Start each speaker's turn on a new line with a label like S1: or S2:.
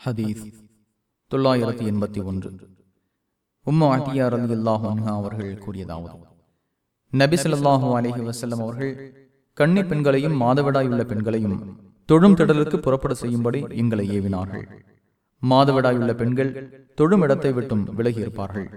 S1: ஹதீஸ். தொள்ளாயிரத்தி எண்பத்தி ஒன்று. உம்மா அட்டியார் அலி அல்லாஹா அவர்கள் கூறியதாவது நபிசல்லாஹூ அலஹி வசல்லம் அவர்கள் கன்னி பெண்களையும் மாதவிடாயுள்ள பெண்களையும் தொழும் திடலுக்கு புறப்பட செய்யும்படி எங்களை ஏவினார்கள். மாதவிடாயுள்ள பெண்கள் தொழும் இடத்தை விட்டும் விலகியிருப்பார்கள்